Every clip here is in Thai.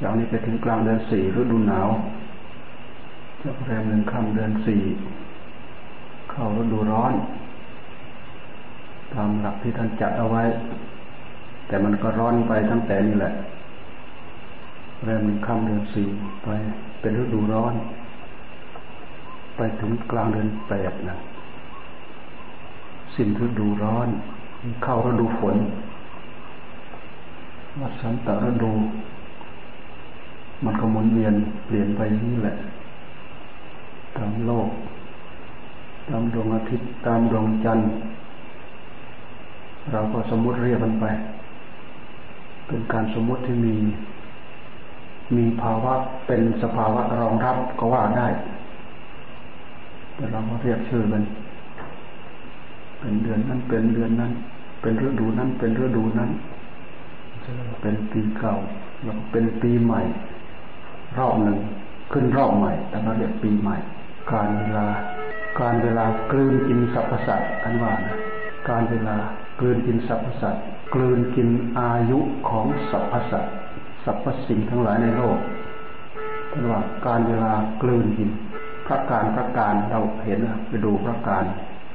จากนี้ไปถึงกลางเดือนสี่ฤดูหนาวจากแรมหนึ่งค่ำเดือนสี่เข้าฤดูร้อน ตามหลักที่ท่านจัดเอาไว้ แต่มันก็ร้อนไปตั้งแต่นี่แหละแรมหนึ่งค่ำเดือนสี่ไปเป็นฤดูร้อน ไปถึงกลางเดือนแปดนะสิ้นฤดูร้อน เข้าฤดูฝนวัสันตฤดู มันก็หมุนเวียนเปลี่ยนไปนี้แหละ ตามโลก ตามดวงอาทิตย์ ตามดวงจันทร์ เราก็สมมติเรียกมันไป เป็นการสมมติที่มี มีภาวะเป็นสภาวะรองรับก็ว่าได้ แต่เราก็เรียกชื่อมัน เป็นเดือนนั้น เป็นเดือนนั้น เป็นฤดูนั้น เป็นฤดูนั้น เป็นปีเก่าแล้วเป็นปีใหม่ รอบหนึ่งขึ้นรอบใหม่แต่เราเรียกปีใหม่ การเวลา การเวลากลืนกินสรรพสัตว์กันว่านะการเวลากลืนกินสรรพสัตว์กลืนกินอายุของสรรพสัตว์สรรพสิ่งทั้งหลายในโลกกันว่าการเวลากลืนกิน พระการพระการเราเห็นไปดูพระการ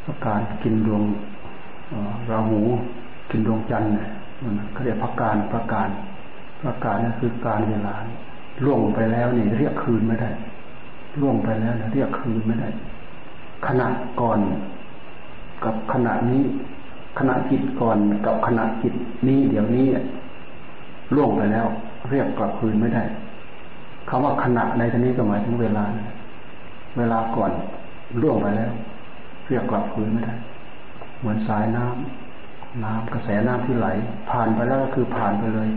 พระการกินดวงราหูกินดวงจันทร์เนี่ยเขาเรียกพักการประการประการนั่นคือการเวลา ล่วงไปแล้วนี่เรียกคืนไม่ได้ล่วงไปแล้วเรียกคืนไม่ได้ ขณะก่อนกับขณะนี้ ขณะจิตก่อนกับขณะจิตนี้เดี๋ยวนี้ล่วงไปแล้ว เรียกกลับคืนไม่ได้คำว่าขณะในที่นี้ก็หมายถึงเวลา เวลาก่อนล่วงไปแล้ว เรียกกลับคืนไม่ได้ เหมือนสายน้ำน้ำกระแสน้ำที่ไหล ผ่านไปแล้วก็คือผ่านไปเลย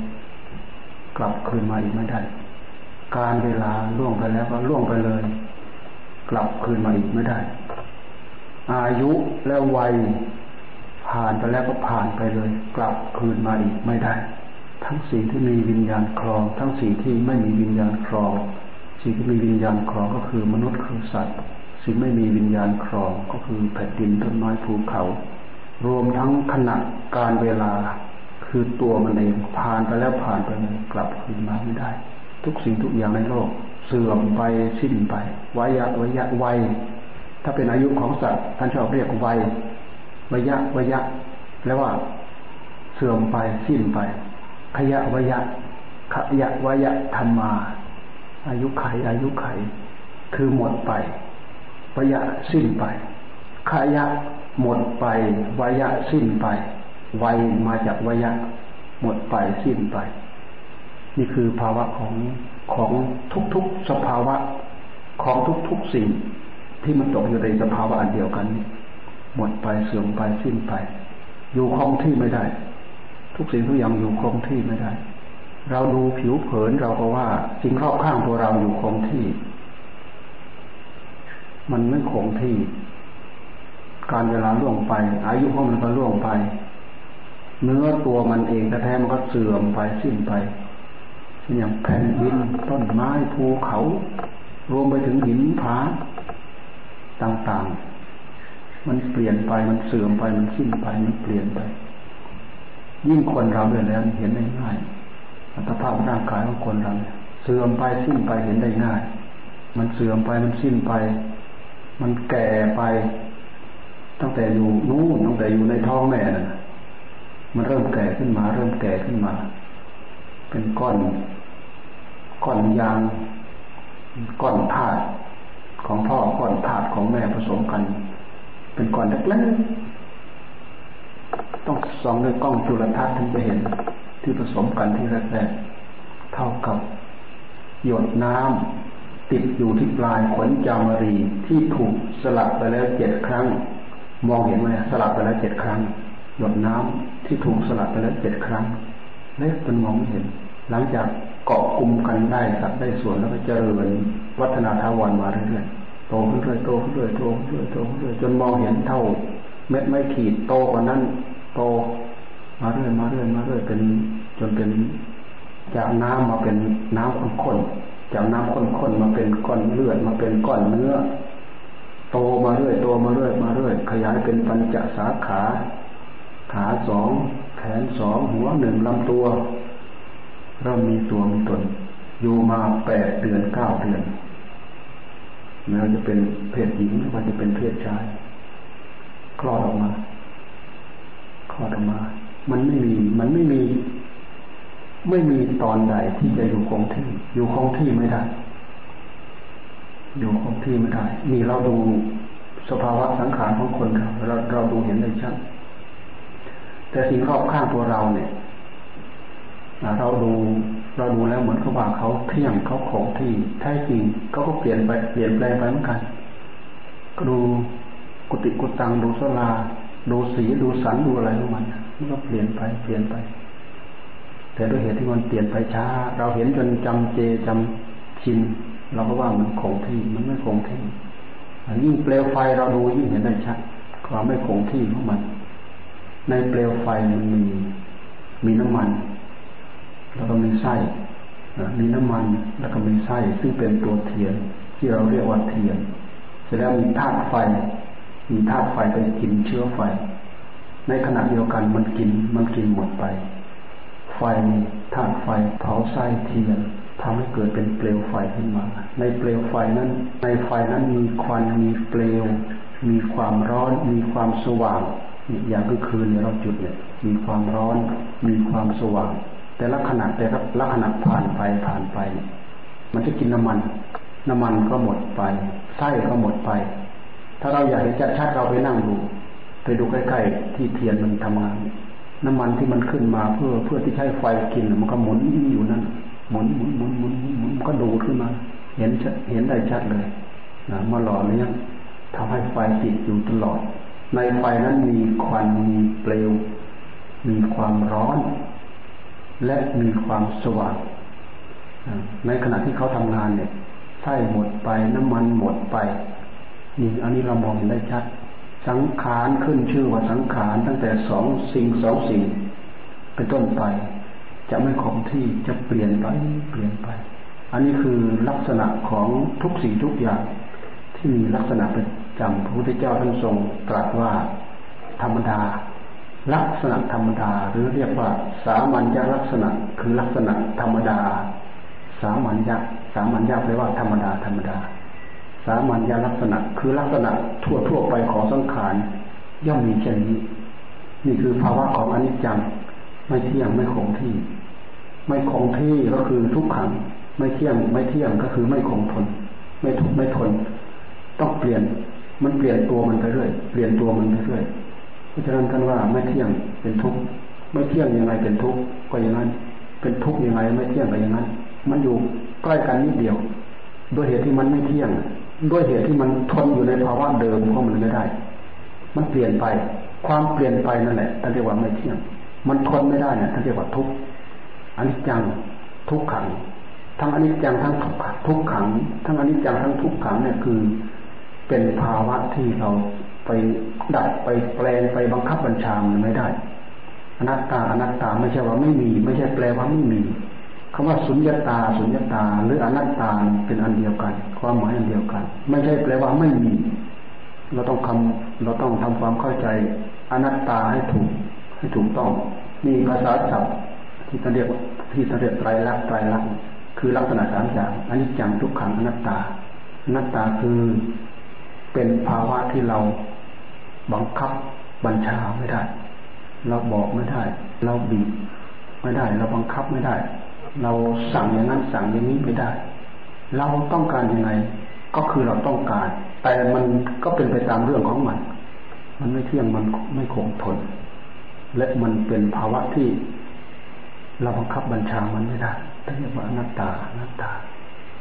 กลับคืนมาอีกไม่ได้ การเวลาล่วงไปแล้วก็ล่วงไปเลย กลับคืนมาอีกไม่ได้ อายุและวัยผ่านไปแล้วก็ผ่านไปเลย กลับคืนมาอีกไม่ได้ ทั้งสิ่งที่มีวิญญาณครอง ทั้งสิ่งที่ไม่มีวิญญาณครอง สิ่งที่มีวิญญาณครองก็คือมนุษย์คือสัตว์ สิ่งไม่มีวิญญาณครองก็คือแผ่นดินต้นไม้ภูเขา รวมทั้งขณะการเวลาคือตัวมันเองผ่านไปแล้วผ่านไปเลยกลับคืนมาไม่ได้ ทุกสิ่งทุกอย่างในโลก เสื่อมไปสิ้นไปวายะวายะวัยถ้าเป็นอายุของสัตว์ท่านชอบเรียกวัยวัยะวัยะแล้วว่าเสื่อมไปสิ้นไป ขยะวัยะขยะวัยะธรรมา อายุไขอายุไข คือหมดไปวัยะสิ้นไปขยะหมดไปวายะสิ้นไปวัยมาจากวายะหมดไปสิ้นไป นี่คือภาวะของของทุกๆสภาวะของทุกๆสิ่งที่มันตกอยู่ในสภาวะอันเดียวกันนี้หมดไปเสื่อมไปสิ้นไป อยู่คงที่ไม่ได้ ทุกสิ่งทุกอย่างอยู่คงที่ไม่ได้ เราดูผิวเผินเราก็ว่าสิ่งรอบข้างตัวเราอยู่คงที่ มันไม่คงที่ การเวลาล่วงไป อายุของมันก็ล่วงไป เนื้อตัวมันเองแท้ๆมันก็เสื่อมไปสิ้นไป อย่างแผ่นดินต้นไม้ภูเขา รวมไปถึงหินผาต่างๆ มันเปลี่ยนไปมันเสื่อมไปมันสิ้นไปมันเปลี่ยนไป ยิ่งคนเราเดินแล้วเห็นได้ง่ายอัตภาพร่างกายของคนเราเสื่อมไปสิ้นไปเห็นได้ง่าย มันเสื่อมไปมันสิ้นไป มันแก่ไป ตั้งแต่อยู่นู่นตั้งแต่อยู่ในท้องแม่น่ะมันเริ่มแก่ขึ้นมา เริ่มแก่ขึ้นมา เป็นก้อน ก้อนยางก้อนธาตุของพ่อก้อนธาตุของแม่ผสมกัน เป็นก้อนเล็กๆต้องส่องด้วยกล้องจุลทรรศน์ถึงจะเห็น ที่ผสมกันที่แรกๆเท่ากับ หยดน้ำติดอยู่ที่ปลายขนจามรีที่ถูกสลับไปแล้วเจ็ดครั้ง มองเห็นไหมสลับไปแล้วเจ็ดครั้ง หยดน้ำที่ถูกสลับไปแล้วเจ็ดครั้งเล็กมันมองไม่เห็น หลังจาก เกาะกลุ่มกันได้สักได้ส่วนแล้วก็เจริญวัฒนาทาวันมาเรื่อยๆโตขึ้นเรื่อยโตขึ้นเรื่อยโตขึ้นเรื่อยโตขึ้นเรื่อยจนมองเห็นเท่า เม็ดไม่ขีดโตกว่านั้นโตมาเรื่อยมาเรื่อยมาเรื่อยเป็นจนเป็นจากน้ำมาเป็นน้ำข้นๆจากน้ำข้นๆมาเป็นก้อนเลือดมาเป็นก้อนเนื้อโตมาเรื่อยโตมาเรื่อยมาเรื่อยขยายเป็นปัญจสาขา ขาสองแขนสองหัวหนึ่งลำตัว เริ่มมีตัวมีตน อยู่มาแปดเดือนเก้าเดือนแม้วจะเป็นเพศหญิงหรือว่าจะเป็นเพศชายคลอดออกมาคลอดออกมา มันไม่มีมันไม่มี ไม่มีตอนใดที่จะอยู่คงที่ อยู่คงที่ไม่ได้อยู่คงที่ไม่ได้นี่เราดูสภาวะสังขารของคนเราเราเราดูเห็นได้ชัดแต่สิ่งรอบข้างตัวเราเนี่ย เราดูเราดูแล้วเหมือนกับว่าเขาเที่ยงเขาคงที่แท้จริงเขาก็เปลี่ยนไปเปลี่ยนแปลงไปเหมือนกันก็ดูกุฏิกุตังดูสลา ดูสีดูสันดูอะไรของมันมันก็เปลี่ยนไปเปลี่ยนไป แต่ด้วยเหตุที่มันเปลี่ยนไปช้า เราเห็นจนจำเจจำชินเราก็ว่ามันคงที่มันไม่คงที่ยิ่งเปลวไฟเราดูยิ่งเห็นได้ชัดความไม่คงที่ของมัน ในเปลวไฟมันมีมีน้ำมัน แล้วก็มีไส้มีน้ำมันแล้วก็มีไส้ซึ่งเป็นตัวเทียนที่เราเรียกว่าเทียนเสร็จแล้วมีธาตุไฟ มีธาตุไฟไปกินเชื้อไฟ ในขณะเดียวกันมันกินมันกินหมดไป ไฟธาตุไฟเผาไส้เทียนทำให้เกิดเป็นเปลวไฟขึ้นมา ในเปลวไฟนั้น ในไฟนั้นมีควันมีเปลว มีความร้อน มีความสว่าง อย่างก็คือในเราจุดเนี่ย มีความร้อน มีความสว่าง แต่ละขณะแต่ละขณะผ่านไปผ่านไป มันจะกินน้ำมัน น้ำมันก็หมดไปไส้ก็หมดไป ถ้าเราอยากจะชัดเราไปนั่งดู ไปดูใกล้ๆที่เทียนมันทำงาน น้ำมันที่มันขึ้นมาเพื่อเพื่อที่ใช้ไฟกินมันก็หมุนอยู่นั่นหมุนหมุนหมุนหมุนหมุนก็ดูขึ้นมา เห็นเห็นได้ชัดเลยนะมาหล่อเลี้ยงทำให้ไฟติดอยู่ตลอด ในไฟนั้นมีควันมีเปลว มีความร้อน และมีความสว่างในขณะที่เขาทำงานเนี่ยไส้หมดไปน้ำมันหมดไปนี่อันนี้เรามองเห็นได้ชัด สังขารขึ้นชื่อว่าสังขารตั้งแต่สองสิ่งสองสิ่งเป็นต้นไป จะไม่คงที่จะเปลี่ยนไปเปลี่ยนไป อันนี้คือลักษณะของทุกสิ่งทุกอย่างที่มีลักษณะประจำพระพุทธเจ้าท่านทรงตรัสว่าธรรมดา ลักษณะธรรมดา หรือเรียกว่า สามัญญลักษณะ คือลักษณะธรรมดา สามัญญาสามัญญาแปลว่าธรรมดาธรรมดา สามัญญลักษณะ คือลักษณะทั่วทั่วไปของสังขารย่อมมีเช่นนี้นี่คือภาวะของอนิจจัง ไม่เที่ยงไม่คงที่ ไม่คงที่ก็คือทุกขัง ไม่เที่ยงไม่เที่ยงก็คือไม่คงทน ไม่ทุกไม่ทน ต้องเปลี่ยนมันเปลี่ยนตัวมันไปเรื่อย เปลี่ยนตัวมันไปเรื่อย ราะฉะนั้นท่านว่าไม่เที่ยงเป็นทุกข์ไม่เที่ยงยังไงเป็นทุกข์ก็อย่างนั้น เป็นทุกข์ยังไงไม่เที่ยงก็อย่างนั้น มันอยู่ใกล้กันนิดเดียว ด้วยเหตุที่มันไม่เที่ยง ด้วยเหตุที่มันทนอยู่ในภาวะเดิมของมันไม่ได้ มันเปลี่ยนไป ความเปลี่ยนไปนั่นแหละท่านเรียกว่าไม่เที่ยง มันทนไม่ได้เนี่ยท่านเรียกว่าทุกข์อนิจจังทุกขัง ทั้งอนิจจังทั้งทุกขัง ทั้งอนิจจังทั้งทุกขังเนี่ยคือ เป็นภาวะที่เรา ไปดัดไปแปลงไปบังคับบัญชามันไม่ได้อนัตตาอนัตตาไม่ใช่ว่าไม่มี ไม่ใช่แปลว่าไม่มีคำว่าสุญญตาสุญญตา หรืออนัตตาเป็นอันเดียวกัน ความหมายอันเดียวกัน ไม่ใช่แปลว่าไม่มี เราต้องคำเราต้องทำความเข้าใจ อนัตตาให้ถูกให้ถูกต้องนี่ภาษาศัพท์ที่เรียกที่เรียกไตรลักษณ์ไตรลักษณ์คือลักษณะสามอย่างอันนี้จังทุกขังอนัตตาอนัตตาคือเป็นภาวะที่เรา บังคับบัญชาไม่ได้ เราบอกไม่ได้ เราบีบไม่ได้ เราบังคับไม่ได้ เราสั่งอย่างนั้นสั่งอย่างนี้ไม่ได้ เราต้องการยังไง ก็คือเราต้องการ แต่มันก็เป็นไปตามเรื่องของมัน มันไม่เที่ยงมันไม่คงทน และมันเป็นภาวะที่เราบังคับบัญชามันไม่ได้ท่านเรียกว่าอนัตตาอนัตตา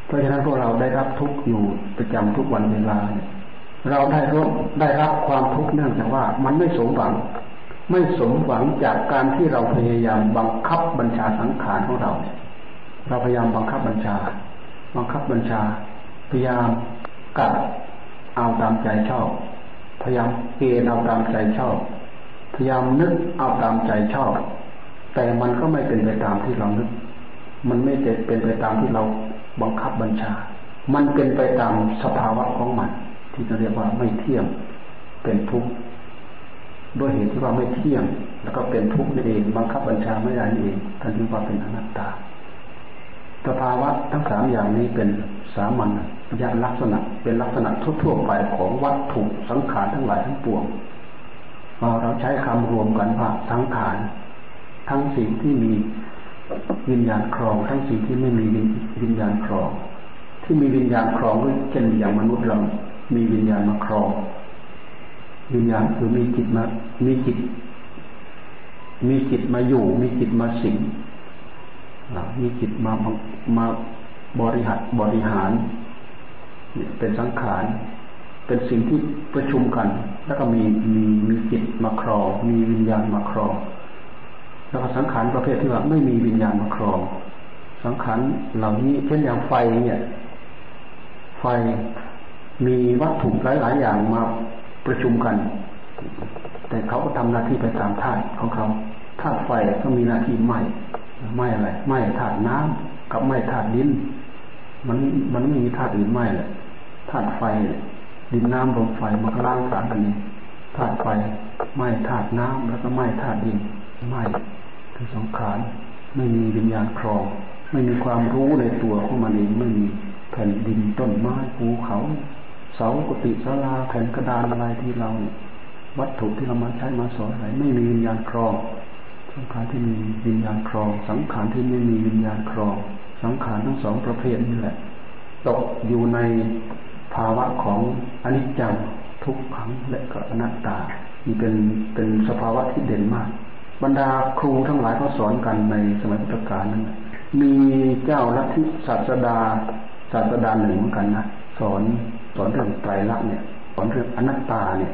เพราะฉะนั้นพวกเราได้รับทุกข์อยู่ประจำทุกวันเวลาเนี่ย เราได้รับได้รับความทุกข์เนื่องจากว่า มันไม่สมหวัง ไม่สมหวังจากการที่เราพยายามบังคับบัญชาสังขารของเรา เราพยายามบังคับบัญชา บังคับบัญชา พยายามกัดเอาตามใจชอบ พยายามเกณฑ์เอาตามใจชอบ พยายามนึกเอาตามใจชอบ แต่มันก็ไม่เป็นไปตามที่เรานึก มันไม่เป็นไปตามที่เราบังคับบัญชา มันเป็นไปตามสภาวะของมัน ที่จะเรียกว่าไม่เที่ยง เป็นทุกข์ด้วยเหตุที่ว่าไม่เที่ยง แล้วก็เป็นทุกข์นั่นเองบังคับบัญชาไม่ได้นี่เองท่านเรียกว่าเป็นอนัตตาสภาวะทั้งสามอย่างนี้เป็นสามัญญาลักษณะ เป็นลักษณะทั่วๆไปของวัตถุสังขารทั้งหลายทั้งปวงเราใช้คำรวมกันว่าสังขารทั้งสิ่งที่มีวิญญาณครอง ทั้งสิ่งที่ไม่มีวิญญาณครอง ที่มีวิญญาณครองก็เช่นอย่างมนุษย์เรา มีวิญญาณมาครองวิญญาณคือมีจิตมา มีจิต มีจิตมาอยู่ มีจิตมาสิงมีจิตมามาบริหารบริหารเป็นสังขาร เป็นสิ่งที่ประชุมกัน แล้วก็มีมีมีจิตมาครอง มีวิญญาณมาครอง แล้วก็สังขารประเภทที่ว่าไม่มีวิญญาณมาครอง สังขารเหล่านี้เช่นอย่างไฟเนี่ย ไฟ มีวัตถุหลาย ๆ อย่างมาประชุมกัน แต่เขาก็ทำหน้าที่ไปตามธาตุของเขาธาตุไฟก็มีหน้าที่ไหม้ไหม้อะไรไหม้ธาตุน้ำกับไหม้ธาตุดิน มันมันไม่มีธาตุอื่นไหม้หละธาตุไฟดินน้ำลมไฟมันก็ล้างสารกันเองธาตุไฟไหม้ธาตุน้ำแล้วก็ไหม้ธาตุดินไหม้คือสงขารไม่มีวิญญาณครอง ไม่มีความรู้ในตัวของมันเองไม่มีแผ่นดินต้นไม้ภูเขา เสากุฏิศาลาแผ่นกระดานอะไรที่เราวัตถุที่เรามาใช้มาสอนอะไรไม่มีวิญญาณครองสังขารที่มีวิญญาณครอง สังขารที่ไม่มีวิญญาณครอง สังขารทั้งสองประเภทนี่แหละตกอยู่ในภาวะของอนิจจังทุกขังและก็อนัตตานี่เป็นเป็นสภาวะที่เด่นมาก บรรดาครูทั้งหลายเขาสอนกันในสมัยพุทธกาลนั้นมีเจ้าลัทธิศาสดาศาสดาหนึ่งเหมือนกันนะสอน สอนเรื่องไตรลักษณ์เนี่ย สอนเรื่องอนัตตาเนี่ย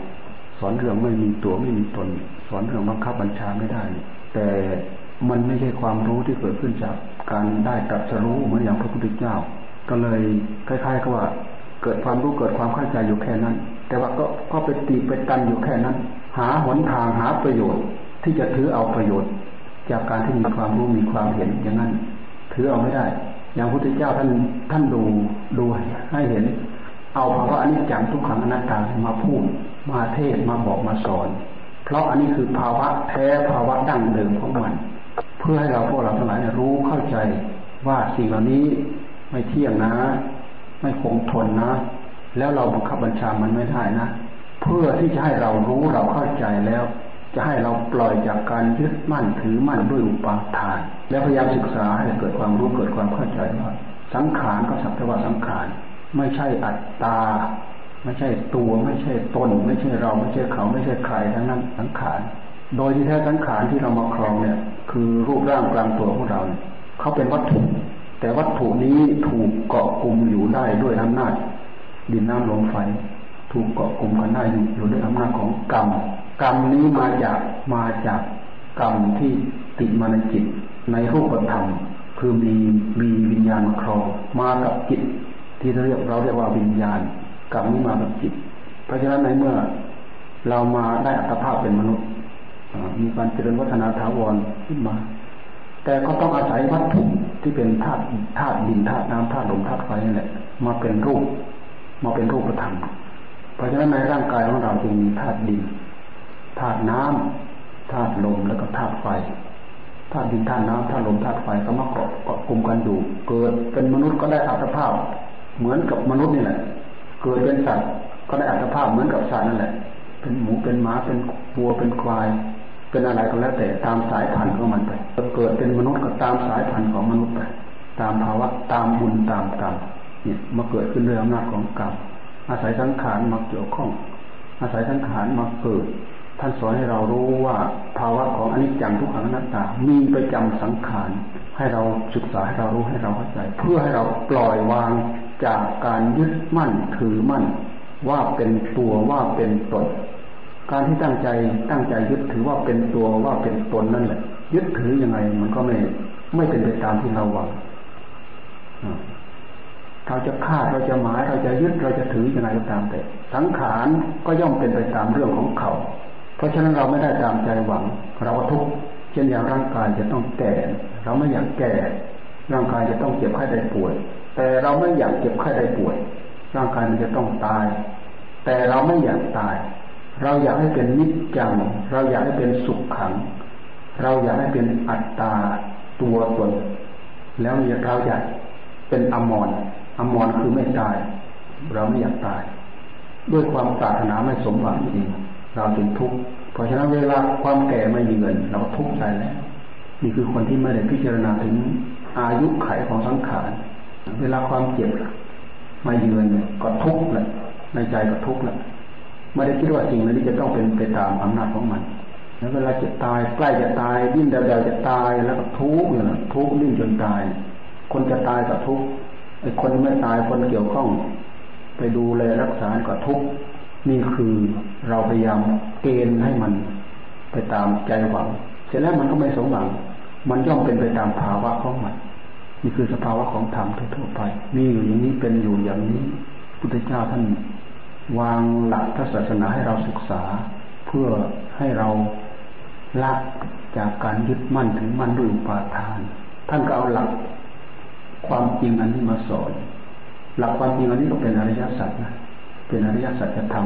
สอนเรื่องไม่มีตัวไม่มีตน สอนเรื่องบังคับบัญชาไม่ได้ แต่มันไม่ใช่ความรู้ที่เกิดขึ้นจากการได้ตรัสรู้เหมือนอย่างพระพุทธเจ้า ก็เลยคล้ายๆกับว่า เกิดความรู้เกิดความเข้าใจอยู่แค่นั้น แต่ว่าก็ก็ไปตีไปตันอยู่แค่นั้น หาหนทางหาประโยชน์ ที่จะถือเอาประโยชน์ จากการที่มีความรู้มีความเห็นอย่างนั้น ถือเอาไม่ได้ อย่างพระพุทธเจ้าท่านท่านดูดูให้เห็น เอาภาวะอนิจจังทุกขังอนัตตามาพูดมาเทศมาบอกมาสอน เพราะอันนี้คือภาวะแท้ภาวะดั้งเดิมของมัน เพื่อให้เราพวกเราทั้งหลายรู้เข้าใจว่าสิ่งเหล่านี้ไม่เที่ยงนะ ไม่คงทนนะ แล้วเราบังคับบัญชามันไม่ได้นะ เพื่อที่จะให้เรารู้เราเข้าใจแล้ว จะให้เราปล่อยจากการยึดมั่นถือมั่นด้วยอุปาทาน แล้วพยายามศึกษาให้เกิดความรู้เกิดความเข้าใจว่าสังขารก็สักแต่ว่าสังขาร ไม่ใช่อัตตา ไม่ใช่ตัว ไม่ใช่ตน ไม่ใช่เรา ไม่ใช่เขา ไม่ใช่ใครทั้งนั้นสังขาร โดยที่แท้สังขารที่เรามาครองเนี่ย คือรูปร่างกลางตัวของเราเขาเป็นวัตถุ แต่วัตถุนี้ถูกเกาะกลุ่มอยู่ได้ด้วยอำนาจดินน้ำลมไฟ ถูกเกาะกลุ่มกันได้อยู่ด้วยอำนาจของกรรม กรรมนี้มาจากมาจากกรรมที่ติดมาในจิตในรูปธรรมคือมีมีวิญญาณมาครองมากับจิต ที่เราเรียกเราเรียกว่าวิญญาณกรรมนี้มากับจิต เพราะฉะนั้นในเมื่อเรามาได้อัตภาพเป็นมนุษย์มีการเจริญวัฒนาถาวรขึ้นมา แต่ก็ต้องอาศัยวัตถุที่เป็นธาตุธาตุดินธาตุน้ำธาตุลมธาตุไฟนี่แหละ มาเป็นรูป มาเป็นรูปธรรมเพราะฉะนั้นในร่างกายของเราจึงมีธาตุดินธาตุน้ำธาตุลมแล้วก็ธาตุไฟธาตุดินธาตุน้ำธาตุลมธาตุไฟก็มาเกาะเกาะกลุ่มกันอยู่ เกิดเป็นมนุษย์ก็ได้อัตภาพ เหมือนกับมนุษย์นี่แหละ เกิดเป็นสัตว์ก็ได้อัตภาพเหมือนกับสัตว์นั่นแหละ เป็นหมูเป็นหมาเป็นวัวเป็นควาย เป็นอะไรก็แล้วแต่ตามสายพันธุ์ของมันไปเกิดเป็นมนุษย์ก็ตามสายพันธุ์ของมนุษย์ไป ตามภาวะตามบุญตามกรรมเนี่ยมาเกิดขึ้นด้วยอำนาจของกรรมอาศัยสังขารมาเกี่ยวข้อง อาศัยสังขารมาเกิด ท่านสอนให้เรารู้ว่าภาวะของอนิจจังทุกขังอนัตตา มีประจำสังขาร ให้เราศึกษาให้เรารู้ให้เราเข้าใจ เพื่อให้เราปล่อยวาง จากการยึดมั่นถือมั่น ว่าเป็นตัวว่าเป็นตน การที่ตั้งใจตั้งใจยึดถือว่าเป็นตัวว่าเป็นตนนั่นแหละ ยึดถือยังไงมันก็ไม่ไม่เป็นไปตามที่เราหวังเราจะคาดเราจะหมายเราจะยึดเราจะถือยังไงก็ตามแต่สังขารก็ย่อมเป็นไปตามเรื่องของเขา เพราะฉะนั้นเราไม่ได้ตามใจหวัง เราทุกข์เช่นอย่างร่างกายจะต้องแก่ เราไม่อยากแก่ ร่างกายจะต้องเจ็บไข้ได้ป่วย แต่เราไม่อยากเจ็บไข้ได้ป่วย ร่างกายมันจะต้องตาย แต่เราไม่อยากตาย เราอยากให้เป็นนิจจัง เราอยากให้เป็นสุขขัง เราอยากให้เป็นอัตตาตัวตน แล้วเราอยากเป็นอมรอมรคือไม่ตาย เราไม่อยากตาย ด้วยความปรารถนาไม่สมหวังจริงเราจึงทุกข์เพราะฉะนั้นเวลาความแก่ไม่เยือนเราทุกข์ใจแล้วนี่คือคนที่ไม่ได้พิจารณาถึงอายุไขของสังขาร เวลาความเจ็บมาเยือนก็ทุกข์แหละในใจก็ทุกข์แหละไม่ได้คิดว่าสิ่งนี้จะต้องเป็นไปตามอำนาจของมัน แล้วเวลาจะตายใกล้จะตายดิ้นเดาๆจะตายแล้วก็ทุกข์เนี่ยทุกข์ดิ้นจนตาย คนจะตายก็ทุกข์ไอ้คนไม่ตายคนเกี่ยวข้อง ไปดูแลรักษาก็ทุกข์นี่คือเราพยายามเกณฑ์ให้มันไปตามใจหวัง เสร็จแล้วมันก็ไม่สมหวัง มันย่อมเป็นไปตามภาวะของมัน นี่คือสภาวะของธรรมทั่วไป มีอยู่อย่างนี้เป็นอยู่อย่างนี้ พุทธเจ้าท่านวางหลักพระศาสนาให้เราศึกษา เพื่อให้เราละจากการยึดมั่นถึงมั่นด้วยอุปาทาน ท่านก็เอาหลักความจริงอันนี้มาสอน หลักความจริงอันนี้ก็เป็นอริยสัจนะ เป็นอริยสัจธรรม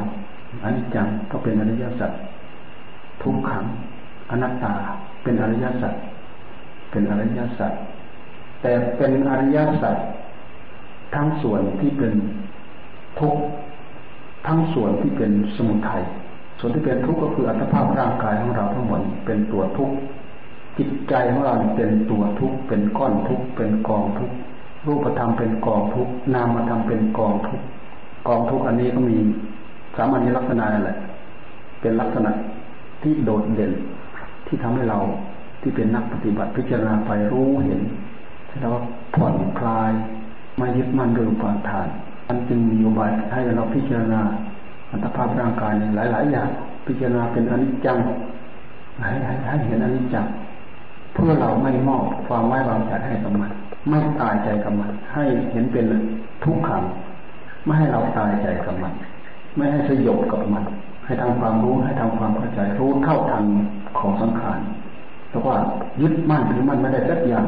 อนิจจังก็เป็นอริยสัจทุกขังอนัตตาเป็นอริยสัจเป็นอริยสัจ แต่เป็นอริยสัจทั้งส่วนที่เป็นทุกข์ทั้งส่วนที่เป็นสมุทัยส่วนที่เป็นทุกข์ก็คืออัตภาพร่างกายของเราทั้งหมดเป็นตัวทุกข์จิตใจของเราเป็นตัวทุกข์เป็นก้อนทุกข์เป็นกองทุกข์รูปธรรมเป็นกองทุกข์นามธรรมเป็นกองทุกข์กองทุกข์อันนี้ก็มีสามัญลักษณะนั่นแหละเป็นลักษณะที่โดดเด่นที่ทำให้เราที่เป็นนักปฏิบัติพิจารณาไปรู้เห็น แล้วผ่อนคลายไม่ยึดมั่นโดยอุปาทานมันจึงมีอุบายให้เราพิจารณาอัตภาพร่างกายในหลาย ๆ อย่าง พิจารณาเป็นอนิจจังให้ให้ให้เห็นอนิจจังเพื่อเราไม่มอบความไว้วางใจให้กับมันไม่ตายใจกับมันให้เห็นเป็นทุกขังไม่ให้เราตายใจกับมัน ไม่ให้สยบกับมัน ให้ทำความรู้ให้ทำความเข้าใจรู้เข้าทันของสังขารแต่ว่ายึดมั่นถือมั่นไม่ได้สักอย่าง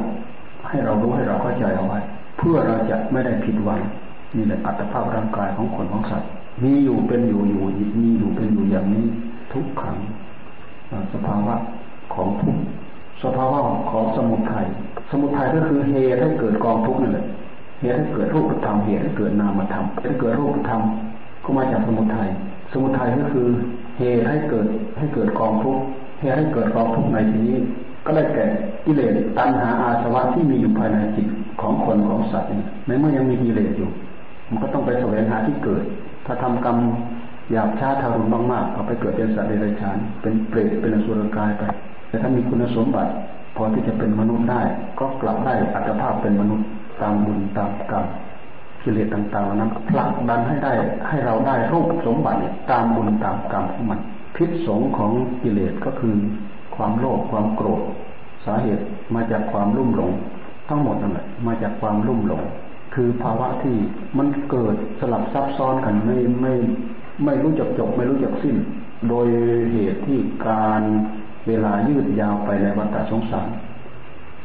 ให้เรารู้ให้เราเข้าใจเอาไว้ เพื่อเราจะไม่ได้ผิดหวังนี่แหละอัตภาพร่างกายของคนของสัตว์มีอยู่เป็นอยู่อยู่มีอยู่เป็นอยู่อย่างนี้ ทุกขังสภาวะของทุกสภาวะของสมุทัยสมุทัยก็คือเหตุให้เกิดกองทุกนั่นแหละเหตุให้เกิดรูปธรรมเหตุให้เกิดนามธรรมเหตุให้เกิดรูปธรรมก็มาจากสมุทัยสมุทัยก็คือเหตุให้เกิดให้เกิดกองทุกเหตุให้เกิดกองทุกในที่นี้ ก็ได้แก่กิเลสตัณหาอาสวะที่มีอยู่ภายในจิตของคนของสัตว์ในเมื่อยังมีกิเลสอยู่ มันก็ต้องไปแสวงหาที่เกิด ถ้าทำกรรมหยาบช้าทารุณมากๆก็ไปเกิดเป็นสัตว์เดรัจฉาน เป็นเปรตเป็นอสุรกายไป แต่ถ้ามีคุณสมบัติพอที่จะเป็นมนุษย์ได้ ก็กลับได้อัตภาพเป็นมนุษย์ตามบุญตามกรรมกิเลสต่างๆเหล่านั้นผลักดันให้ได้ให้เราได้รูปสมบัติตามบุญตามกรรมของมันพิษสงของกิเลสก็คือ ความโลภความโกรธสาเหตุมาจากความรุ่มหลง ทั้งหมดนั่นแหละมาจากความรุ่มหลง คือภาวะที่มันเกิดสลับซับซ้อนกันไม่ไม่ไม่รู้จักจบไม่รู้จักสิ้น โดยเหตุที่การเวลายืดยาวไปในวัฏสงสาร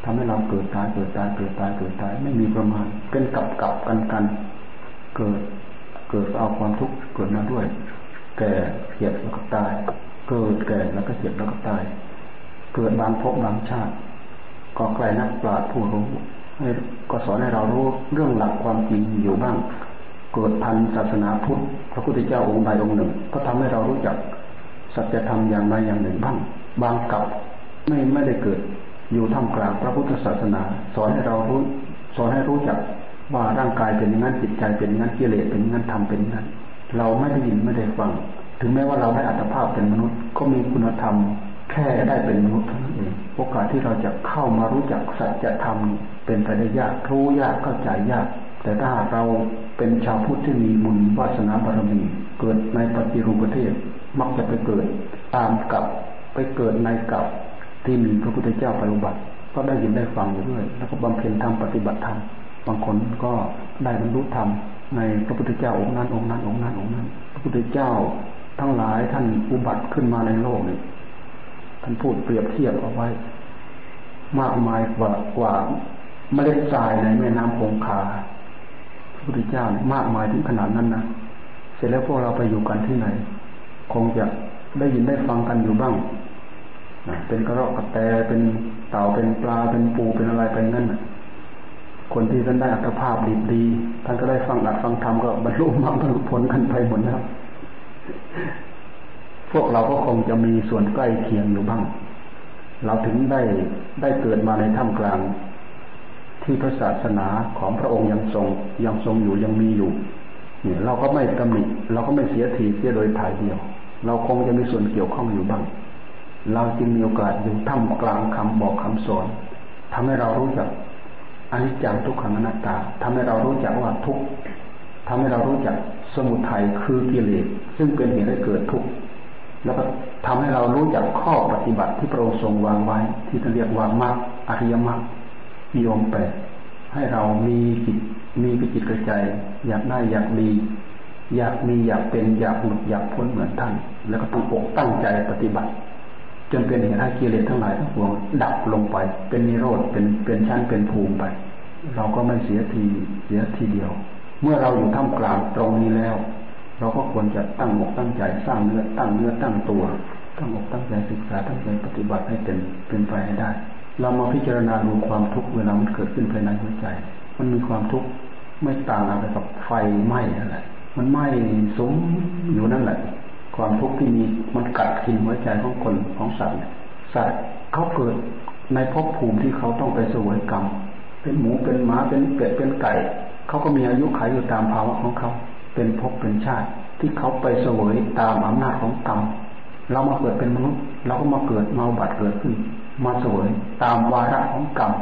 ทำให้เราเกิดตายเกิดตายเกิดตายเกิดตายไม่มีประมาณ เป็นกับกับกันกันเกิดเกิดเอาความทุกข์เกิดมาด้วย แก่เจ็บแล้วก็ตาย เกิดแก่แล้วก็เจ็บแล้วก็ตาย เกิดบางภพบางชาติ ก็ใครนักปราชญ์ผู้รู้ก็สอนให้เรารู้เรื่องหลักความจริงอยู่บ้าง เกิดพันศาสนาพุทธพระพุทธเจ้าองค์ใดองค์หนึ่ง ก็ทำให้เรารู้จักสัจธรรมอย่างใดอย่างหนึ่งบ้าง บางกับไม่ไม่ได้เกิด อยู่ท่ามกลางพระพุทธศาสนา สอนให้เรารู้ สอนให้รู้จักว่าร่างกายเป็นอย่างนั้นจิตใจเป็นอย่างนั้นกิเลสเป็นอย่างนั้นธรรมเป็นอย่างนั้น เราไม่ได้ยินไม่ได้ฟัง ถึงแม้ว่าเราได้อัตภาพเป็นมนุษย์ ก็มีคุณธรรม แค่ได้เป็นมนุษย์เท่านั้นเองโอกาสที่เราจะเข้ามารู้จักสัจธรรมเป็นไปได้ยากรู้ยากเข้าใจยาก แต่ถ้าเราเป็นชาวพุทธที่มีบุญวาสนาบารมีเกิดในปฏิรูปประเทศมักจะไปเกิดตามกับไปเกิดในกับที่มีพระพุทธเจ้าปอุบัติ ก็ได้ยินได้ฟังอยู่ด้วยแล้วก็บำเพ็ญธรรมปฏิบัติธรรมบางคนก็ได้บรรลุธรรมในพระพุทธเจ้าองค์นั้นองค์นั้นองค์นั้นองค์นั้น พระพุทธเจ้าทั้งหลายท่านอุบัติขึ้นมาในโลกนี้ ท่านพูดเปรียบเทียบเอาไว้ มากมายกว่ากว่าเมล็ดทรายในแม่น้ำคงคาพระพุทธเจ้ามากมายถึงขนาดนั้นนะเสร็จแล้วพวกเราไปอยู่กันที่ไหน คงจะได้ยินได้ฟังกันอยู่บ้างเป็นกระรอกกระแตเป็นเต่าเป็นปลาเป็นปูเป็นอะไรไปงั้นคนที่ท่านได้อัตภาพดีดีท่านก็ได้ฟังอัดฟังธรรมก็บรรลุมรรคผลกันไปหมดแล้ว วกเราก็คงจะมีส่วนใกล้เคียงอยู่บ้าง เราถึงได้ได้เกิดมาในท่ามกลาง ที่พระศาสนาของพระองค์ยังทรงยังทรงอยู่ยังมีอยู่เนี่ยเราก็ไม่ตำหนิเราก็ไม่เสียทีเสียโดยถ่ายเดียว เราคงจะมีส่วนเกี่ยวข้องอยู่บ้าง เราจึงมีโอกาสอยู่ท่ามกลางคำบอกคำสอนทำให้เรารู้จักอนิจจังทุกขังอนัตตาทำให้เรารู้จักว่าทุกทำให้เรารู้จักสมุทัยคือกิเลสซึ่งเป็นเหตุให้เกิดทุกข์ แล้วก็ทำให้เรารู้จักข้อปฏิบัติที่พระองค์ทรงวางไว้ ที่เรียกว่ามรรคอริยมรรคมีองค์แปดให้เรามีจิตมีกิจิตกระใจ อยากได้อยากดี อยากมีอยากเป็นอยากหลุดอยากพ้นเหมือนท่าน แล้วก็ตั้งอกตั้งใจปฏิบัติ จนเป็นเหตุให้กิเลสทั้งหลายทั้งปวงดับลงไป เป็นนิโรธเป็นเป็นชั้นเป็นภูมิไป เราก็ไม่เสียทีเสียทีเดียว เมื่อเราอยู่ท่ามกลางตรงนี้แล้ว เราก็ควรจะตั้งอกตั้งใจสร้างเนื้อตั้งเนื้อตั้งตัว ตั้งอกตั้งใจศึกษาตั้งใจปฏิบัติให้เป็นเป็นไปให้ได้ เรามาพิจารณาดูความทุกข์เวลามันเกิดขึ้นภายในหัวใจ มันมีความทุกข์ไม่ต่างอะไรกับไฟไหม้อะไรมันไหม้สมอยู่นั่นแหละ ความทุกข์ที่มีมันกัดกินหัวใจของคนของสัตว์สัตว์เขาเกิดในภพภูมิที่เขาต้องไปสวยกรรม เป็นหมูเป็นหมาเป็นเป็ดเป็นไก่ เขาก็มีอายุขัยอยู่ตามภาวะของเขา เป็นภพเป็นชาติ ที่เขาไปเสวยตามอำนาจของกรรมเรามาเกิดเป็นมนุษย์ เราก็มาเกิดมาบัตรเกิดขึ้น มาเสวยตามวาระของกรรม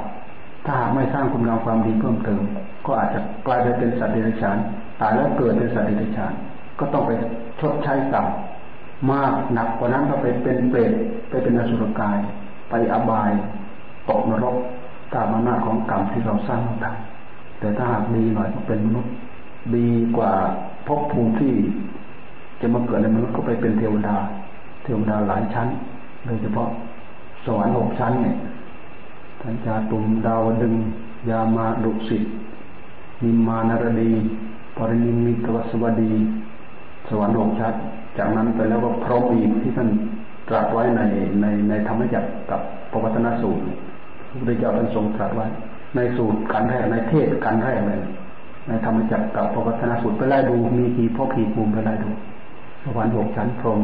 ถ้าหากไม่สร้างคุณงามความดีเพิ่มเติม ก็อาจจะกลายไปเป็นสัตว์เดรัจฉานตายแล้วเกิดเป็นสัตว์เดรัจฉาน ก็ต้องไปชดใช้กรรมมากหนักกว่านั้นก็ไปเป็นเปรตไปเป็นอสุรกาย ไปอบายตกนรกตามอำนาจของกรรมที่เราสร้างมาแต่ถ้าหากดีหน่อยก็เป็นมนุษย์ ดีกว่าภพภูมิที่จะมาเกิดในมนุษย์ก็ไปเป็นเทวดา เทวดาหลายชั้น โดยเฉพาะสวรรค์หกชั้นเนี่ยทันจาตุมดาวดึง ยามาดุสิตนิมานารดีปรินิมิตวสวดี สวรรค์หกชัดจากนั้นไปแล้วก็พร้อมอีกที่ท่านตรัสไว้ในในในธรรมจักรกับปวัตนสูตรพระพุทธเจ้าท่านทรงตรัสไว้ ในสูตรกันแรกในเทศกันแรกเลย ในธรรมจักรกับปวัตนสูตรไปไล่ดูมีกี่พ่อผีภูมิไปไล่ดูสวรรค์หกชั้น พรหม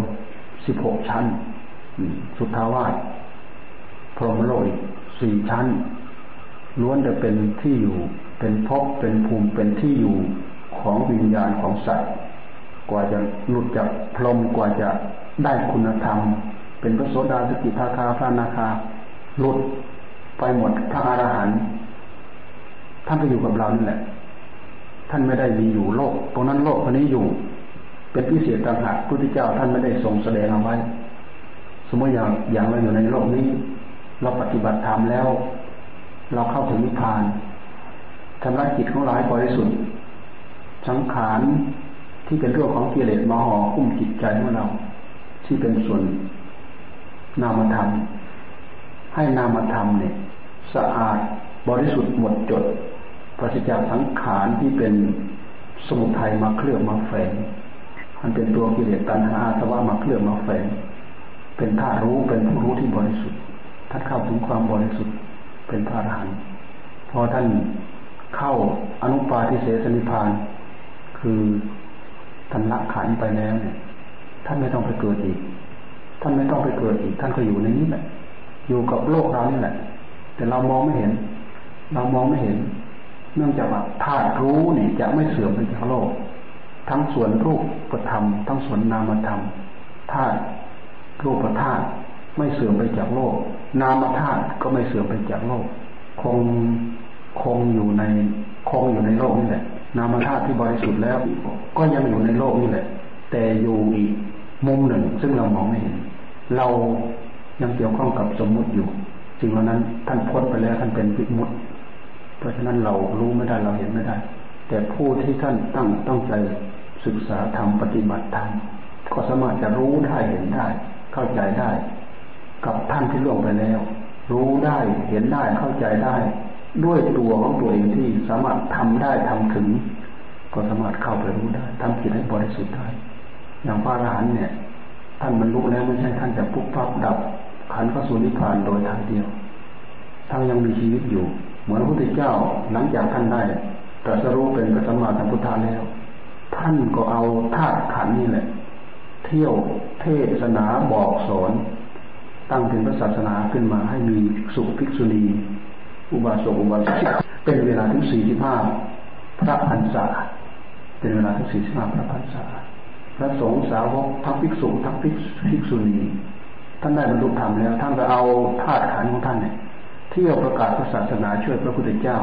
สิบหกชั้นสุทธาวาสพรหมโลกสี่ชั้น ล้วนจะเป็นที่อยู่เป็นภพเป็นภูมิเป็นที่อยู่ของวิญญาณของสัตว์กว่าจะหลุดจากพรหมกว่าจะได้คุณธรรม เป็นพระโสดาสกิทาคาพระนาคาหลุดไปหมดพระอรหันต์ท่านก็อยู่กับเรานี่แหละ ท่านไม่ได้มีอยู่โลก ตรงนั้นโลกคนนี้อยู่ เป็นพิเศษต่างหากพุทธเจ้าท่านไม่ได้ทรงแสดงเอาไว้ สมมติอย่างอย่างเราอยู่ในโลกนี้ เราปฏิบัติธรรมแล้ว เราเข้าถึงนิพพานทำลายจิตของเราให้บริสุทธิ์สังขารที่เป็นเรื่องของกิเลสมาห่อคุ้มจิตใจของเรา ที่เป็นส่วนนามธรรม ให้นามธรรมเนี่ย สะอาดบริสุทธิ์หมดจด ปราศจากสังขารที่เป็นสมุทัยมาเคลือบมาแฝงมันเป็นตัวกิเลสตัณหาสวะมาเคลือบมาแฝง เป็นธาตุรู้เป็นผู้รู้ที่บริสุทธิ์ท่านเข้าถึงความบริสุทธิ์เป็นพระอรหันต์พอท่านเข้าอนุปาทิเสสนิพาน คือท่านละขันไปแล้วเนี่ย ท่านไม่ต้องไปเกิดอีก ท่านไม่ต้องไปเกิดอีก ท่านก็อยู่ในนี้แหละอยู่กับโลกเรานี่แหละ แต่เรามองไม่เห็น เรามองไม่เห็น เนื่องจากว่าธาตุรู้นี่จะไม่เสื่อมไปจากโลก ทั้งส่วนรูปปธรรม ทั้งส่วนนามธรรมธาตุรูปธาตุไม่เสื่อมไปจากโลก นามธาตุก็ไม่เสื่อมไปจากโลก คงคงอยู่ในคงอยู่ในโลกนี่แหละ นามธาตุที่บริสุทธิ์แล้ว ก็ยังอยู่ในโลกนี่แหละ แต่อยู่อีกมุมหนึ่ง ซึ่งเรามองไม่เห็น เรายังเกี่ยวข้องกับสมมุติอยู่สิ่งเหล่านั้นท่านพ้นไปแล้วท่านเป็นวิมุต เพราะฉะนั้นเรารู้ไม่ได้เราเห็นไม่ได้ แต่ผู้ที่ท่านตั้งต้องใจศึกษาธรรมปฏิบัติธรรมก็สามารถจะรู้ได้เห็นได้ เข้าใจได้ กับท่านที่ล่วงไปแล้ว รู้ได้เห็นได้เข้าใจได้ ด้วยตัวของตัวเองที่สามารถทำได้ทำถึง ก็สามารถเข้าไปรู้ได้ทำจิตให้บริสุทธิ์ได้ อย่างพระอรหันต์เนี่ยท่านบรรลุแล้วไม่ใช่ท่านจะปุ๊บปั๊บดับขันเข้าสู่นิพพานโดยทางเดียวท่านยังมีชีวิตอยู่ เหมือนพระพุทธเจ้าหลังจากท่านได้ตรัสรู้เป็นพระสัมมาสัมพุทธะแล้ว ท่านก็เอาธาตุขันนี่แหละ เที่ยวเทศนาบอกสอน ตั้งเป็นพระศาสนาขึ้นมาให้มีสุภิกษุณี อุบาสกอุบาสิกเป็นเวลาถึงสี่สิบห้าพระพรรษาเป็นเวลาถึงสี่สิบห้าพระพรรษาพระสงฆ์สาวกทั้งภิกษุทั้งภิกษุณีท่านได้บรรลุธรรมแล้ว ท่านก็เอาธาตุขันของท่านเนี่ย ที่ยวประกาศศาสนาช่วยพระพุทธเจ้า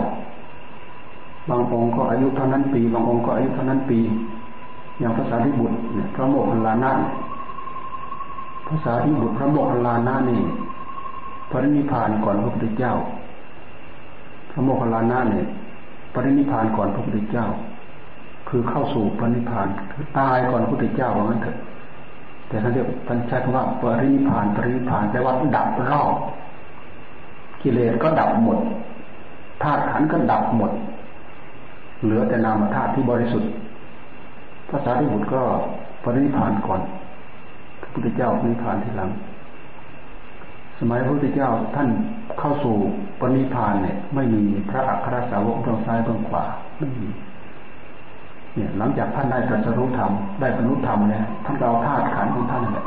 บางองค์ก็อายุเท่านั้นปี บางองค์ก็อายุเท่านั้นปี อย่างภาษาที่บุตรเนี่ยพระโมคคัลลานะภาษาที่บุตรพระโมคคัลลานะนี่ปรินิพานก่อนพระพุทธเจ้า พระโมคคัลลานะเนี่ยปรินิพานก่อนพระพุทธเจ้า คือเข้าสู่ปรินิพานคือตายก่อนพระพุทธเจ้าว่างั้นเถอะแต่ท่านเรียกท่านใช้คำว่าปรินิพานปรินิพานแปลว่าดับรอบ กิเลสก็ดับหมดธาตุขันก็ดับหมด เหลือแต่นามธาตุที่บริสุทธิ์ภาษาที่บุตรก็ปรินิพานก่อนพระพุทธเจ้าปรินิพานทีหลัง สมัยพระพุทธเจ้าท่านเข้าสู่ปรินิพานเนี่ย ไม่มีพระอัครสาวกเบื้องซ้ายเบื้องขวาไม่มีเนี่ยหลังจากท่านได้ตรัสรู้ธรรมได้บรรลุธรรมเนี่ยท่านเอาธาตุขันของท่านเนี่ย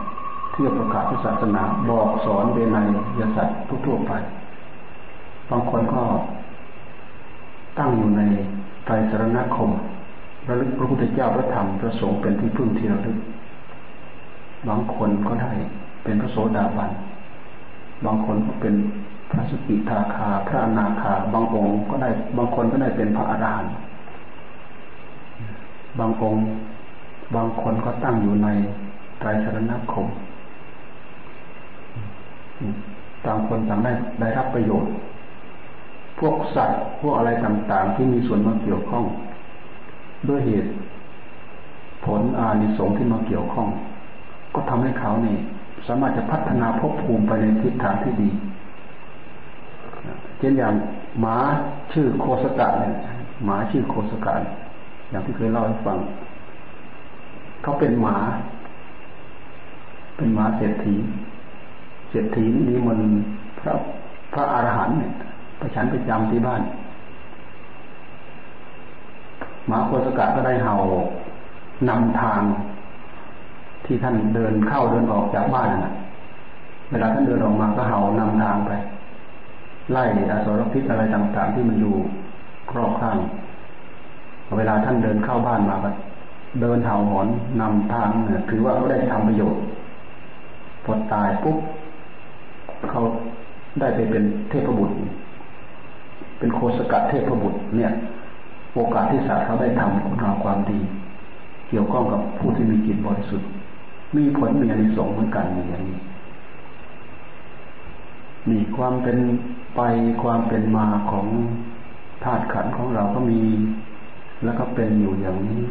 เที่ยวประกาศศาสนาบอกสอนเวไนยสัตว์ทั่วไป บางคนก็ตั้งอยู่ในไตรสรณคมระลึกพระพุทธเจ้าพระธรรมพระสงฆ์เป็นที่พึ่งที่ระลึก บางคนก็ได้เป็นพระโสดาบัน บางคนก็เป็นพระสกิทาคา พระอนาคา บางองค์ก็ได้ บางคนก็ได้เป็นพระอรหันต์ บางองค์ บางคนก็ตั้งอยู่ในไตรสรณคม ต่างคนต่างได้ได้รับประโยชน์ พวกสัตว์พวกอะไรต่างๆ ที่มีส่วนมาเกี่ยวข้อง ด้วยเหตุผลอานิสงส์ที่มาเกี่ยวข้อง ก็ทำให้เขาเนี่ยสามารถจะพัฒนาภพภูมิไปในทิศทางที่ดี เช่นอย่างหมาชื่อโคสกะเนี่ยหมาชื่อโคสกะอย่างที่เคยเล่าให้ฟัง เขาเป็นหมา เป็นหมาเศรษฐี เศรษฐีนี้มันพระพระอรหันต์เนี่ย ไปฉันไปจำที่บ้านหมาโคสกะก็ได้เห่านำทาง ที่ท่านเดินเข้าเดินออกจากบ้านนะเวลาท่านเดินออกมาก็เห่านำทางไป ไล่อสรพิษอะไรต่างๆ ที่มันอยู่รอบข้าง เวลาท่านเดินเข้าบ้านมาก็เดินเห่าหอนนำทางเนี่ยถือว่าเขาได้ทำประโยชน์พอตายปุ๊บเขาได้ไปเป็นเทพบุตร เป็นโคสกัดเทพบุตรเนี่ย โอกาสที่สัตว์เขาได้ทำคุณงามความดี เกี่ยวข้องกับผู้ที่มีจิตบริสุทธิ์ มีผลมีอนิสงส์เหมือนกันอย่างนี้นี่ความเป็นไปความเป็นมาของธาตุขันของเราก็มี แล้วก็เป็นอยู่อย่างนี้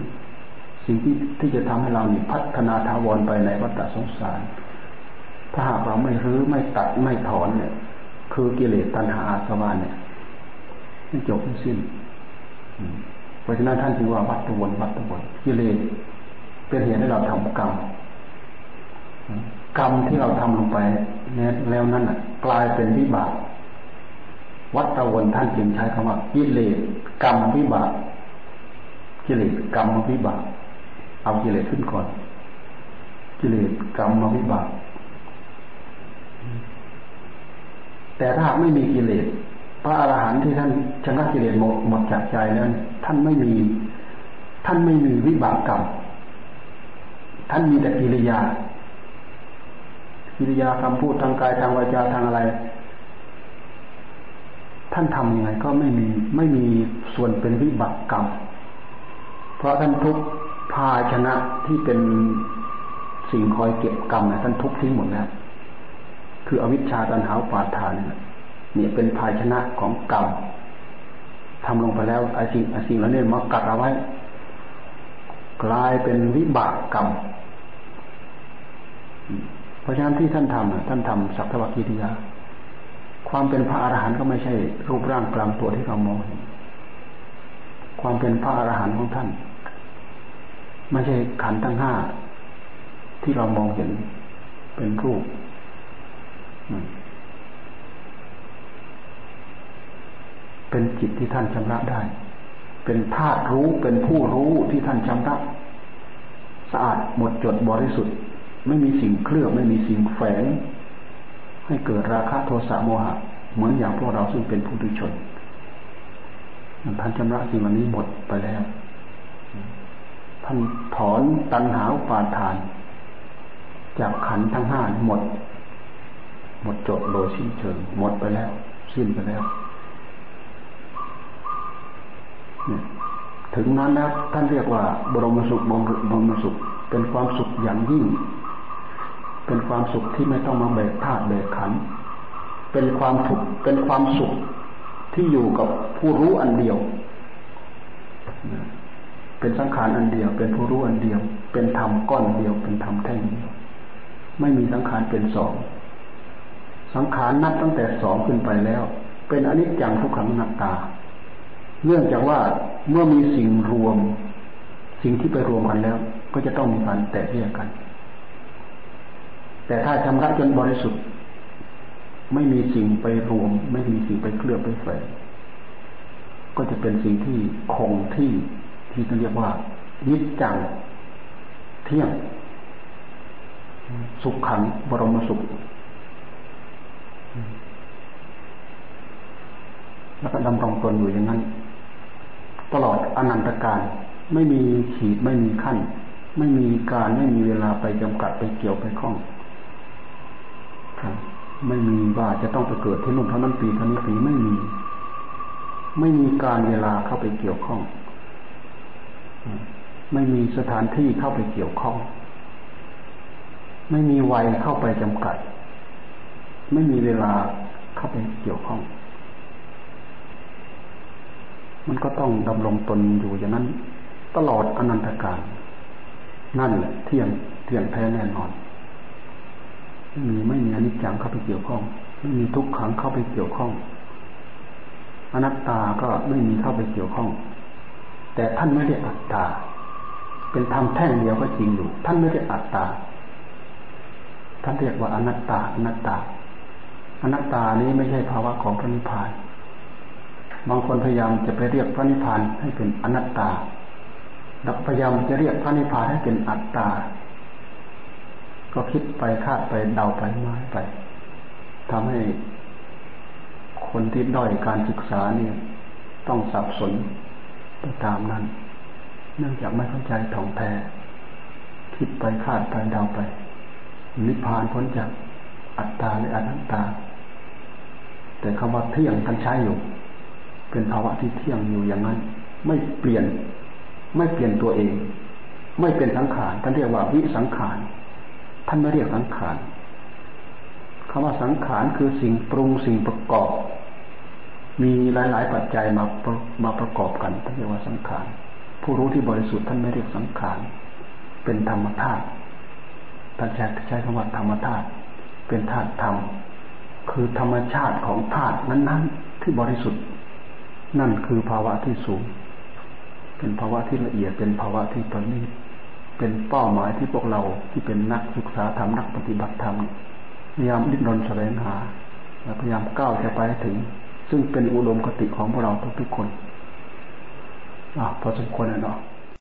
สิ่งที่ที่จะทำให้เรานี่พัฒนาทาวรไปในวัฏสงสาร ถ้าหากเราไม่รื้อไม่ตัดไม่ถอนเนี่ย คือกิเลสตัณหาอาสวะเนี่ย ไม่จบไม่สิ้นเพราะฉะนั้นท่านจึงว่าวัตถุวนวัตถุวนกิเลสเป็นเหตุให้เราทำกรรมกรรมที่เราทำลงไปเนี่ยแล้วนั่นอะ กลายเป็นวิบากวัตวนท่านจึงใช้คำว่ากิเลสกรรมวิบากกิเลสกรรมวิบาก เอากิเลสขึ้นก่อน กิเลสกรรมวิบาก แต่ถ้าไม่มีกิเลส พระอรหันต์ที่ท่านชนะกิเลสหมดหมดจากใจแล้วท่านไม่มี ท่านไม่มีวิบากกรรมท่านมีแต่กิริยากิริยาคำพูดทางกายทางวาจาทางอะไร ท่านทำยังไงก็ไม่มีไม่มีส่วนเป็นวิบากกรรมเพราะท่านทุกภาชนะที่เป็นสิ่งคอยเก็บกรรมนี่ยท่านทุกทิ้งหมดแล้วคืออวิชชาตันหาปาทานเนี่ย เนี่ยเป็นภาชนะของกรรมทำลงไปแล้วไอ้สิ่งไอ้สิ่งเหล่านี้มากัดเอาไว้ กลายเป็นวิบากกรรม เพราะฉะนั้นที่ท่านทำท่านทำสัพพะกิริยา ความเป็นพระอรหันต์ก็ไม่ใช่ รูปร่างกลางตัวที่เรามองเห็นความเป็นพระอรหันต์ของท่านไม่ใช่ขันทั้งห้าที่เรามองเห็นเป็นรูป เป็นจิตที่ท่านชำระได้ เป็นธาตุรู้เป็นผู้รู้ที่ท่านชำระสะอาดหมดจดบริสุทธิ์ ไม่มีสิ่งเคลือบไม่มีสิ่งแฝง ให้เกิดราคะโทสะโมหะ เหมือนอย่างพวกเราซึ่งเป็นผู้ดุชนท่านชำระสิ่งเหล่านี้หมดไปแล้วท่านถอนตัณหาปาทาน จากขันทั้งห้าหมด หมดจดโดยสิ้นเชิงหมดไปแล้ว สิ้นไปแล้ว ถึงนั้นนะท่านเรียกว่า บรมสุขบรมสุข เป็นความสุขอย่างยิ่ง เป็นความสุขที่ไม่ต้องมาแบกธาตุแบกขัน เป็นความทุกเป็นความสุขที่อยู่กับผู้รู้อันเดียว เป็นสังขารอันเดียว เป็นผู้รู้อันเดียว เป็นธรรมก้อนเดียว เป็นธรรมแท่งเดียว ไม่มีสังขารเป็นสอง สังขารนับตั้งแต่สองขึ้นไปแล้ว เป็นอนิจจังทุกขังนัตตา เนื่องจากว่าเมื่อมีสิ่งรวม สิ่งที่ไปรวมกันแล้ว ก็จะต้องมีการแตกแยกกัน แต่ถ้าชำระจนบริสุทธิ์ ไม่มีสิ่งไปรวม ไม่มีสิ่งไปเคลือบไปแฝงก็จะเป็นสิ่งที่คงที่ที่เรียกว่านิจจังเที่ยง สุขขังบรมสุขแล้วก็ดำรงตนอยู่อย่างนั้น ตลอดอนันตการ ไม่มีขีดไม่มีขั้น ไม่มีการไม่มีเวลาไปจำกัดไปเกี่ยวไปข้องไม่มีว่าจะต้องไปเกิดที่นู่นเท่านั้นปีเท่านี้ปีไม่มี ไม่มีการเวลาเข้าไปเกี่ยวข้อง ไม่มีสถานที่เข้าไปเกี่ยวข้อง ไม่มีวัยเข้าไปจำกัด ไม่มีเวลาเข้าไปเกี่ยวข้อง มันก็ต้องดำรงตนอยู่อย่างนั้น ตลอดอนันตการ นั่นแหละเที่ยงเที่ยงแท้แน่นอนไม่มีไม่มีอนิจจังเข้าไปเกี่ยวข้องไม่มีทุกขังเข้าไปเกี่ยวข้อง อนัตตาก็ไม่มีเข้าไปเกี่ยวข้อง แต่ท่านไม่ได้อัตตา เป็นธรรมแท่งเดียวก็จริงอยู่ ท่านไม่ได้อัตตา ท่านเรียกว่าอนัตตาอนัตตาอนัตตานี้ไม่ใช่ภาวะของพระนิพพาน บางคนพยายามจะไปเรียกพระนิพพานให้เป็นอนัตตาดัพยายามจะเรียกพระนิพพานให้เป็นอัตตา ก็คิดไปคาดไปเดาไปมาไปทำให้คนที่ด้อยการศึกษาเนี่ย ต้องสับสนไปตามนั้น เนื่องจากไม่เข้าใจถ่องแท้คิดไปคาดไปเดาไป นิพพานพ้นจากอัตตาหรืออนัตตา แต่คำว่าเที่ยงท่านใช้อยู่ เป็นภาวะที่เที่ยงอยู่อย่างนั้น ไม่เปลี่ยน ไม่เปลี่ยนตัวเอง ไม่เป็นสังขารท่านเรียกว่าวิสังขารท่านไม่เรียกสังขารคำว่าสังขารคือสิ่งปรุงสิ่งประกอบ มีหลาย ๆ ปัจจัยมามาประกอบกันท่านเรียกว่าสังขารผู้รู้ที่บริสุทธิ์ท่านไม่เรียกสังขารเป็นธรรมธาตุท่านใช้ใช้คำว่าธรรมธาตุเป็นธาตุธรรม คือธรรมชาติของธาตุนั้น ๆ ที่บริสุทธิ์ นั่นคือภาวะที่สูง เป็นภาวะที่ละเอียด เป็นภาวะที่ประณีตเป็นเป้าหมายที่พวกเราที่เป็นนักศึกษาธรรมนักปฏิบัติธรรมพยายามดิ้นรนแสวงหาและพยายามก้าวจะไปถึง ซึ่งเป็นอุดมคติของพวกเราทุกๆคนอะพอสมควรแล้วเนาะ